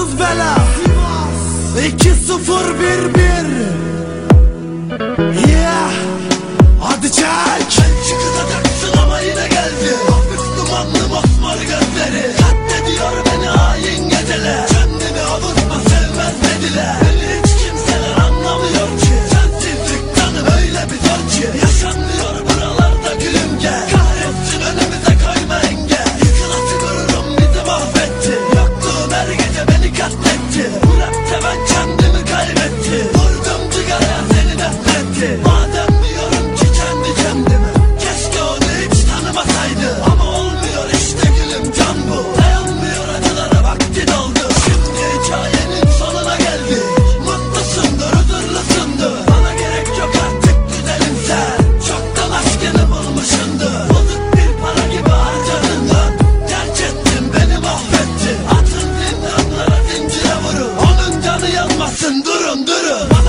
Fransız bela. 2-0-1-1 Dırın dırın dırın.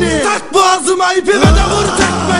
beni Tak boğazıma ipi ve de vur tekme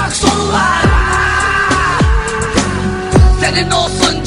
Saksonlar Senin olsun